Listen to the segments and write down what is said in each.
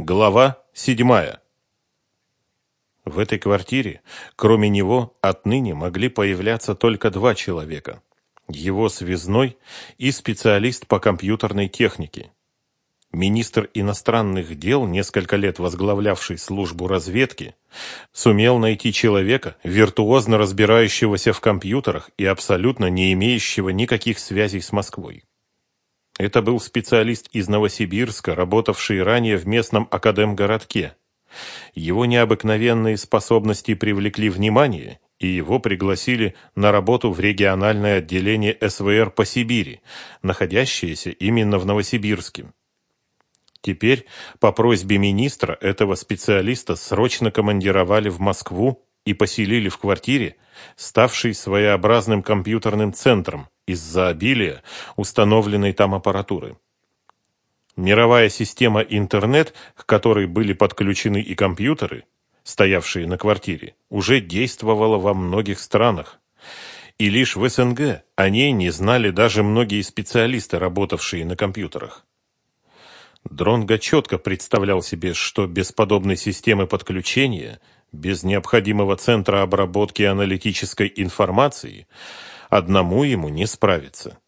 Глава седьмая. В этой квартире, кроме него, отныне могли появляться только два человека. Его связной и специалист по компьютерной технике. Министр иностранных дел, несколько лет возглавлявший службу разведки, сумел найти человека, виртуозно разбирающегося в компьютерах и абсолютно не имеющего никаких связей с Москвой. Это был специалист из Новосибирска, работавший ранее в местном академгородке. Его необыкновенные способности привлекли внимание, и его пригласили на работу в региональное отделение СВР по Сибири, находящееся именно в Новосибирске. Теперь, по просьбе министра, этого специалиста срочно командировали в Москву и поселили в квартире, ставшей своеобразным компьютерным центром из-за обилия установленной там аппаратуры. Мировая система интернет, к которой были подключены и компьютеры, стоявшие на квартире, уже действовала во многих странах. И лишь в СНГ о ней не знали даже многие специалисты, работавшие на компьютерах. Дронго четко представлял себе, что без подобной системы подключения – без необходимого центра обработки аналитической информации одному ему не справиться.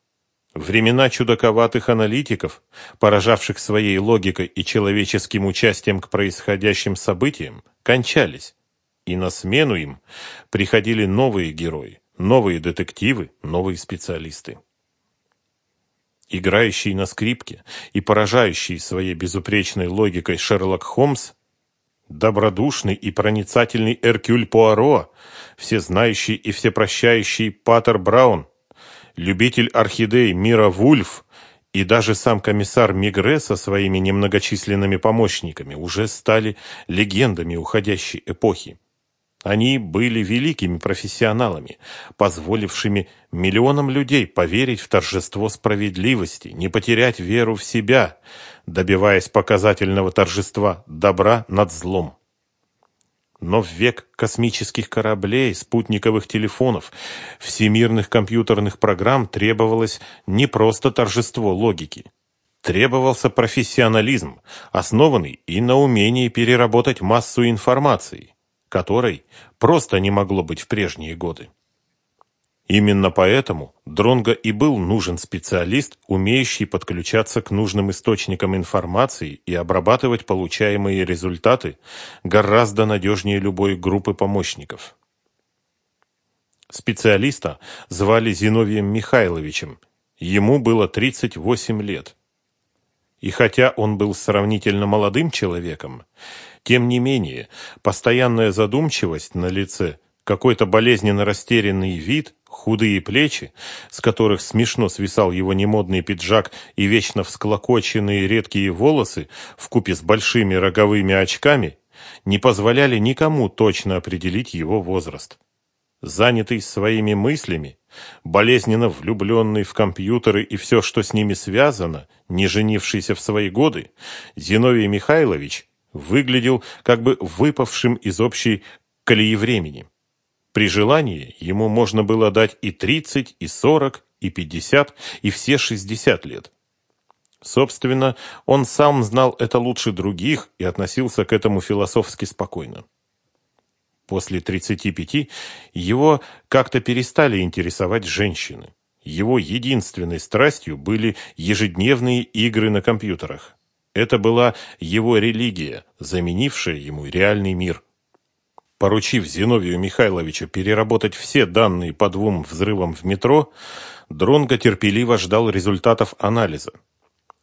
Времена чудаковатых аналитиков, поражавших своей логикой и человеческим участием к происходящим событиям, кончались, и на смену им приходили новые герои, новые детективы, новые специалисты. Играющий на скрипке и поражающий своей безупречной логикой Шерлок Холмс Добродушный и проницательный Эркюль Пуаро, всезнающий и всепрощающий Паттер Браун, любитель орхидей Мира Вульф и даже сам комиссар Мигре со своими немногочисленными помощниками уже стали легендами уходящей эпохи. Они были великими профессионалами, позволившими миллионам людей поверить в торжество справедливости, не потерять веру в себя, добиваясь показательного торжества добра над злом. Но в век космических кораблей, спутниковых телефонов, всемирных компьютерных программ требовалось не просто торжество логики. Требовался профессионализм, основанный и на умении переработать массу информации – которой просто не могло быть в прежние годы. Именно поэтому Дронго и был нужен специалист, умеющий подключаться к нужным источникам информации и обрабатывать получаемые результаты гораздо надежнее любой группы помощников. Специалиста звали Зиновием Михайловичем. Ему было 38 лет. И хотя он был сравнительно молодым человеком, тем не менее, постоянная задумчивость на лице, какой-то болезненно растерянный вид, худые плечи, с которых смешно свисал его немодный пиджак и вечно всклокоченные редкие волосы вкупе с большими роговыми очками, не позволяли никому точно определить его возраст. Занятый своими мыслями, болезненно влюбленный в компьютеры и все, что с ними связано, не женившийся в свои годы, Зиновий Михайлович выглядел как бы выпавшим из общей колеи времени. При желании ему можно было дать и 30, и 40, и 50, и все 60 лет. Собственно, он сам знал это лучше других и относился к этому философски спокойно. После 35 его как-то перестали интересовать женщины. Его единственной страстью были ежедневные игры на компьютерах. Это была его религия, заменившая ему реальный мир. Поручив Зиновию Михайловичу переработать все данные по двум взрывам в метро, Дронго терпеливо ждал результатов анализа.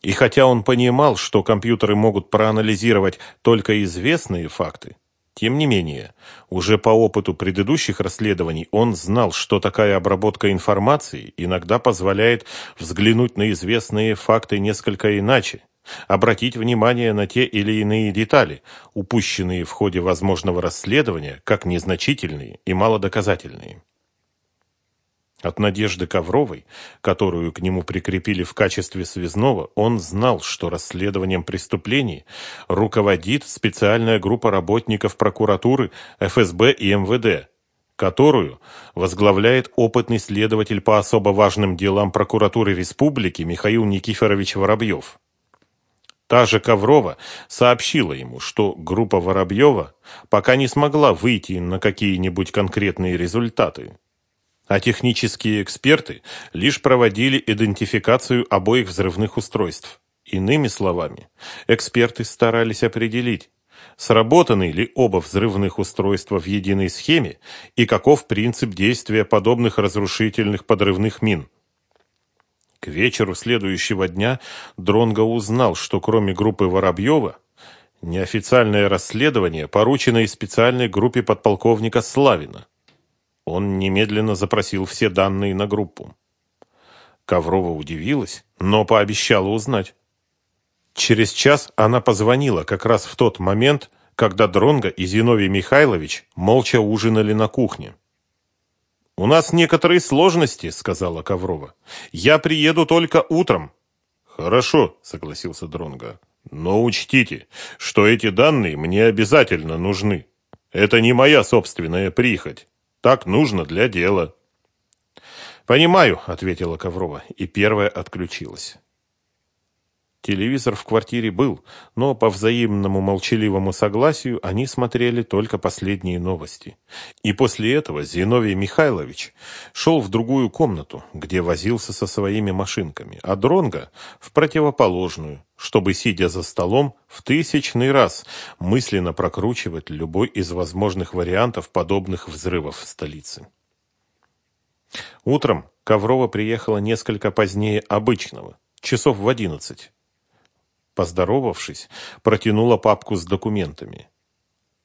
И хотя он понимал, что компьютеры могут проанализировать только известные факты, тем не менее, уже по опыту предыдущих расследований он знал, что такая обработка информации иногда позволяет взглянуть на известные факты несколько иначе, обратить внимание на те или иные детали, упущенные в ходе возможного расследования, как незначительные и малодоказательные. От Надежды Ковровой, которую к нему прикрепили в качестве связного, он знал, что расследованием преступлений руководит специальная группа работников прокуратуры, ФСБ и МВД, которую возглавляет опытный следователь по особо важным делам прокуратуры республики Михаил Никифорович Воробьев. Та же Коврова сообщила ему, что группа Воробьева пока не смогла выйти на какие-нибудь конкретные результаты. А технические эксперты лишь проводили идентификацию обоих взрывных устройств. Иными словами, эксперты старались определить, сработаны ли оба взрывных устройства в единой схеме и каков принцип действия подобных разрушительных подрывных мин. К вечеру следующего дня Дронго узнал, что кроме группы Воробьева, неофициальное расследование поручено и специальной группе подполковника Славина. Он немедленно запросил все данные на группу. Коврова удивилась, но пообещала узнать. Через час она позвонила как раз в тот момент, когда Дронго и Зиновий Михайлович молча ужинали на кухне. «У нас некоторые сложности», — сказала Коврова. «Я приеду только утром». «Хорошо», — согласился Дронго. «Но учтите, что эти данные мне обязательно нужны. Это не моя собственная прихоть. Так нужно для дела». «Понимаю», — ответила Коврова, и первая отключилась. Телевизор в квартире был, но по взаимному молчаливому согласию они смотрели только последние новости. И после этого Зиновий Михайлович шел в другую комнату, где возился со своими машинками, а Дронга в противоположную, чтобы, сидя за столом, в тысячный раз мысленно прокручивать любой из возможных вариантов подобных взрывов в столице. Утром Коврова приехала несколько позднее обычного, часов в одиннадцать. Поздоровавшись, протянула папку с документами.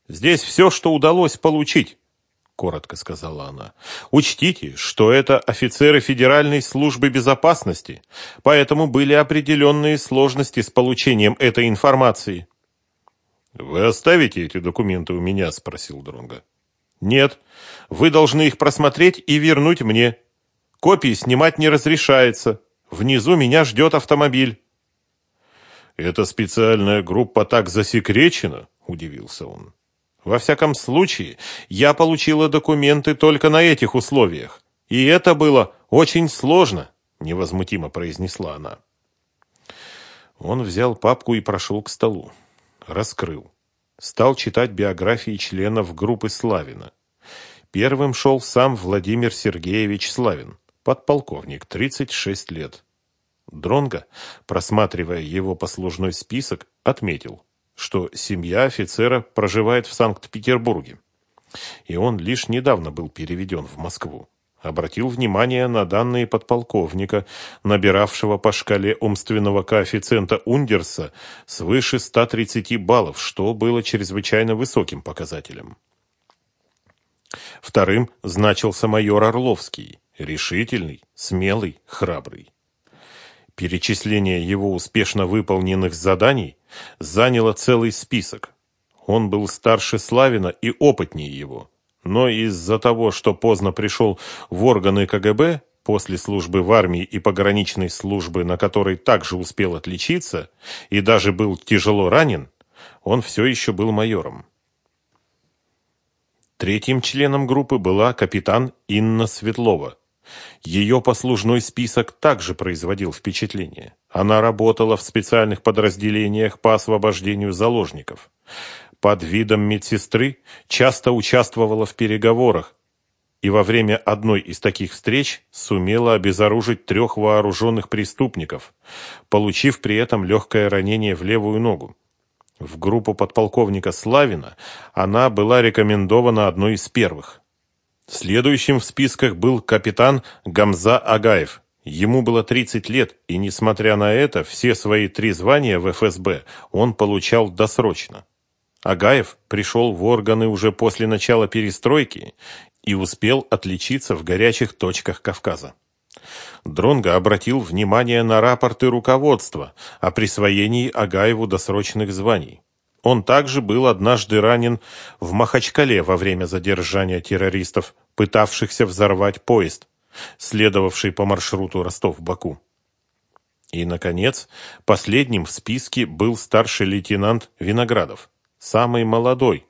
«Здесь все, что удалось получить», — коротко сказала она. «Учтите, что это офицеры Федеральной службы безопасности, поэтому были определенные сложности с получением этой информации». «Вы оставите эти документы у меня?» — спросил Дронга. «Нет. Вы должны их просмотреть и вернуть мне. Копии снимать не разрешается. Внизу меня ждет автомобиль». «Эта специальная группа так засекречена?» – удивился он. «Во всяком случае, я получила документы только на этих условиях. И это было очень сложно», – невозмутимо произнесла она. Он взял папку и прошел к столу. Раскрыл. Стал читать биографии членов группы Славина. Первым шел сам Владимир Сергеевич Славин, подполковник, 36 лет. Дронго, просматривая его послужной список, отметил, что семья офицера проживает в Санкт-Петербурге. И он лишь недавно был переведен в Москву. Обратил внимание на данные подполковника, набиравшего по шкале умственного коэффициента Ундерса свыше 130 баллов, что было чрезвычайно высоким показателем. Вторым значился майор Орловский, решительный, смелый, храбрый. Перечисление его успешно выполненных заданий заняло целый список. Он был старше Славина и опытнее его. Но из-за того, что поздно пришел в органы КГБ, после службы в армии и пограничной службы, на которой также успел отличиться, и даже был тяжело ранен, он все еще был майором. Третьим членом группы была капитан Инна Светлова – ее послужной список также производил впечатление. Она работала в специальных подразделениях по освобождению заложников. Под видом медсестры часто участвовала в переговорах и во время одной из таких встреч сумела обезоружить трех вооруженных преступников, получив при этом легкое ранение в левую ногу. В группу подполковника Славина она была рекомендована одной из первых. Следующим в списках был капитан Гамза Агаев. Ему было 30 лет, и, несмотря на это, все свои три звания в ФСБ он получал досрочно. Агаев пришел в органы уже после начала перестройки и успел отличиться в горячих точках Кавказа. Дронго обратил внимание на рапорты руководства о присвоении Агаеву досрочных званий. Он также был однажды ранен в Махачкале во время задержания террористов, пытавшихся взорвать поезд, следовавший по маршруту Ростов-Баку. И, наконец, последним в списке был старший лейтенант Виноградов, самый молодой,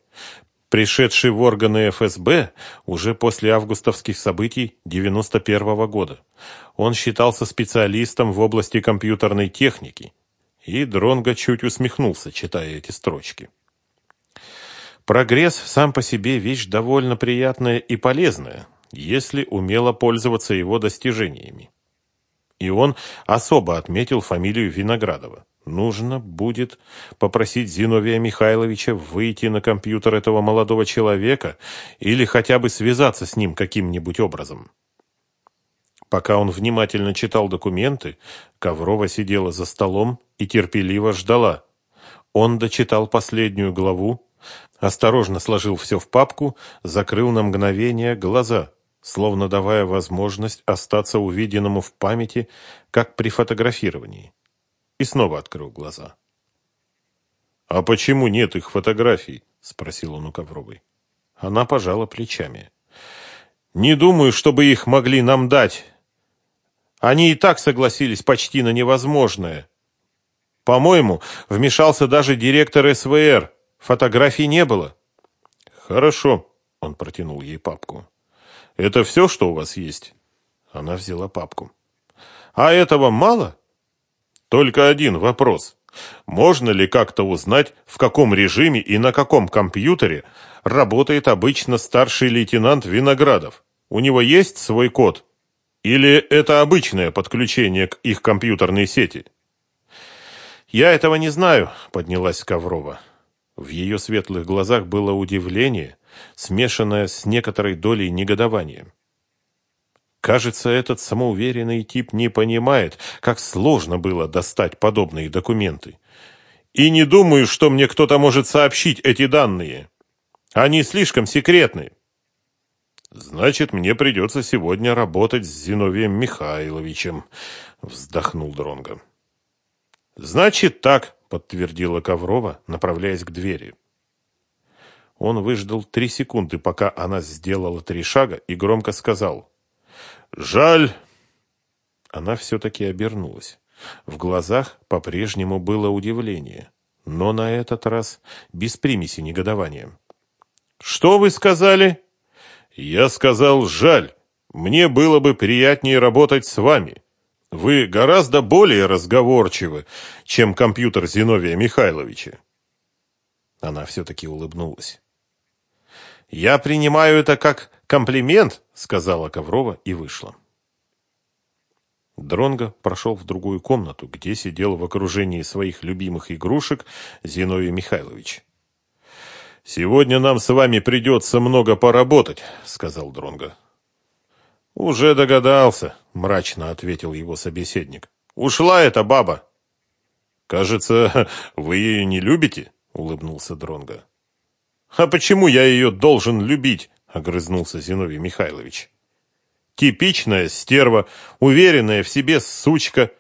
пришедший в органы ФСБ уже после августовских событий 91 -го года. Он считался специалистом в области компьютерной техники И Дронго чуть усмехнулся, читая эти строчки. Прогресс сам по себе вещь довольно приятная и полезная, если умело пользоваться его достижениями. И он особо отметил фамилию Виноградова. Нужно будет попросить Зиновия Михайловича выйти на компьютер этого молодого человека или хотя бы связаться с ним каким-нибудь образом. Пока он внимательно читал документы, Коврова сидела за столом и терпеливо ждала. Он дочитал последнюю главу, осторожно сложил все в папку, закрыл на мгновение глаза, словно давая возможность остаться увиденному в памяти, как при фотографировании. И снова открыл глаза. «А почему нет их фотографий?» – спросил он у Ковровой. Она пожала плечами. «Не думаю, чтобы их могли нам дать. Они и так согласились почти на невозможное. По-моему, вмешался даже директор СВР. Фотографий не было. Хорошо, он протянул ей папку. Это все, что у вас есть? Она взяла папку. А этого мало? Только один вопрос. Можно ли как-то узнать, в каком режиме и на каком компьютере работает обычно старший лейтенант Виноградов? У него есть свой код? Или это обычное подключение к их компьютерной сети? Я этого не знаю, поднялась Коврова. В ее светлых глазах было удивление, смешанное с некоторой долей негодования. Кажется, этот самоуверенный тип не понимает, как сложно было достать подобные документы. И не думаю, что мне кто-то может сообщить эти данные. Они слишком секретны. Значит, мне придется сегодня работать с Зиновием Михайловичем, вздохнул Дронго. Значит так, подтвердила Коврова, направляясь к двери. Он выждал три секунды, пока она сделала три шага и громко сказал: "Жаль". Она все-таки обернулась. В глазах по-прежнему было удивление, но на этот раз без примеси негодования. «Что вы сказали?» Я сказал «жаль». Мне было бы приятнее работать с вами. Вы гораздо более разговорчивы, чем компьютер Зиновия Михайловича. Она все-таки улыбнулась. «Я принимаю это как комплимент», — сказала Коврова и вышла. Дронго прошел в другую комнату, где сидел в окружении своих любимых игрушек Зиновий Михайлович. «Сегодня нам с вами придется много поработать», — сказал Дронго. «Уже догадался», — мрачно ответил его собеседник. «Ушла эта баба». «Кажется, вы ее не любите?» — улыбнулся Дронго. «А почему я ее должен любить?» — огрызнулся Зиновий Михайлович. «Типичная стерва, уверенная в себе сучка.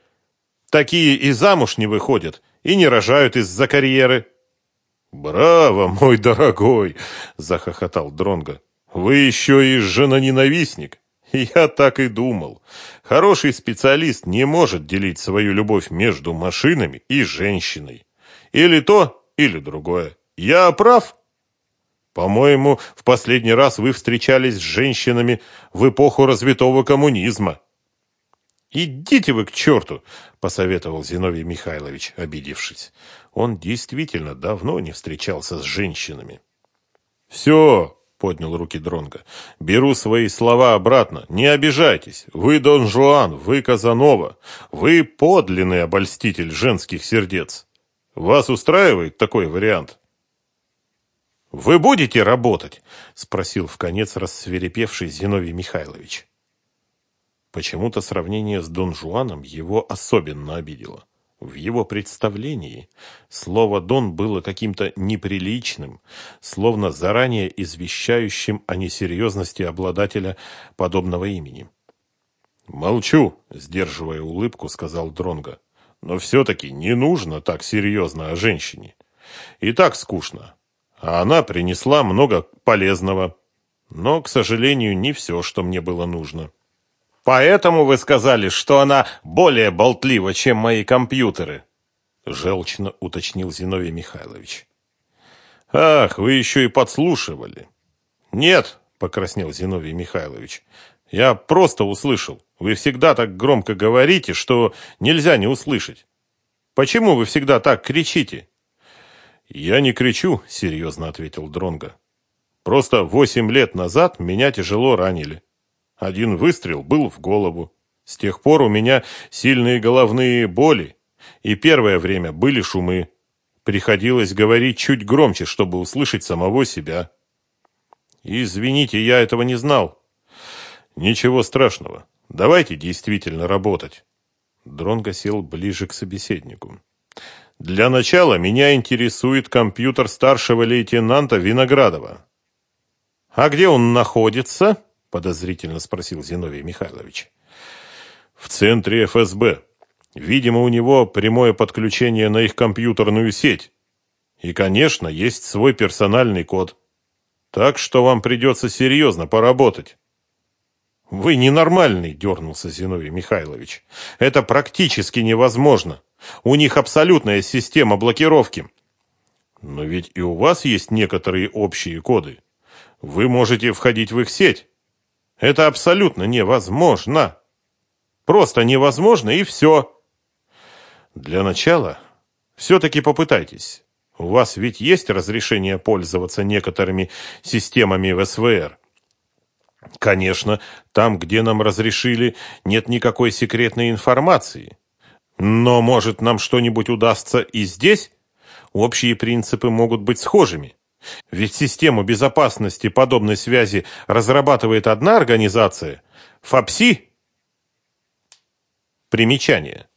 Такие и замуж не выходят, и не рожают из-за карьеры». «Браво, мой дорогой!» — захохотал Дронго. «Вы еще и жена-ненавистник!» «Я так и думал. Хороший специалист не может делить свою любовь между машинами и женщиной. Или то, или другое. Я прав?» «По-моему, в последний раз вы встречались с женщинами в эпоху развитого коммунизма». «Идите вы к черту!» — посоветовал Зиновий Михайлович, обидевшись. Он действительно давно не встречался с женщинами. «Все!» — поднял руки Дронга. «Беру свои слова обратно. Не обижайтесь. Вы Дон Жуан, вы Казанова. Вы подлинный обольститель женских сердец. Вас устраивает такой вариант?» «Вы будете работать?» — спросил в конец рассверепевший Зиновий Михайлович. Почему-то сравнение с Дон Жуаном его особенно обидело. В его представлении слово «дон» было каким-то неприличным, словно заранее извещающим о несерьезности обладателя подобного имени. «Молчу», — сдерживая улыбку, сказал Дронго. «Но все-таки не нужно так серьезно о женщине. И так скучно. А она принесла много полезного. Но, к сожалению, не все, что мне было нужно». Поэтому вы сказали, что она более болтлива, чем мои компьютеры, желчно уточнил Зиновий Михайлович. Ах, вы еще и подслушивали. Нет, покраснел Зиновий Михайлович. Я просто услышал. Вы всегда так громко говорите, что нельзя не услышать. Почему вы всегда так кричите? Я не кричу, серьезно ответил Дронга. Просто восемь лет назад меня тяжело ранили. Один выстрел был в голову. С тех пор у меня сильные головные боли, и первое время были шумы. Приходилось говорить чуть громче, чтобы услышать самого себя. Извините, я этого не знал. Ничего страшного. Давайте действительно работать. Дронго сел ближе к собеседнику. Для начала меня интересует компьютер старшего лейтенанта Виноградова. А где он находится? Подозрительно спросил Зиновий Михайлович. В центре ФСБ. Видимо, у него прямое подключение на их компьютерную сеть. И, конечно, есть свой персональный код. Так что вам придется серьезно поработать. «Вы ненормальный», — дернулся Зиновий Михайлович. «Это практически невозможно. У них абсолютная система блокировки». «Но ведь и у вас есть некоторые общие коды. Вы можете входить в их сеть. Это абсолютно невозможно. Просто невозможно, и все». «Для начала все-таки попытайтесь. У вас ведь есть разрешение пользоваться некоторыми системами в СВР?» Конечно, там, где нам разрешили, нет никакой секретной информации. Но, может, нам что-нибудь удастся и здесь? Общие принципы могут быть схожими. Ведь систему безопасности подобной связи разрабатывает одна организация – ФАПСИ. Примечание.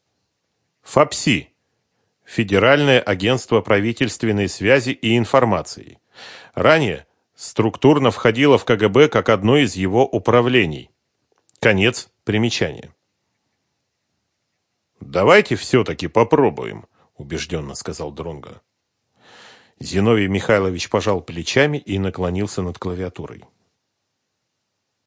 ФАПСИ – Федеральное агентство правительственной связи и информации. Ранее – структурно входило в КГБ как одно из его управлений. Конец примечания. «Давайте все-таки попробуем», – убежденно сказал Дронго. Зиновий Михайлович пожал плечами и наклонился над клавиатурой.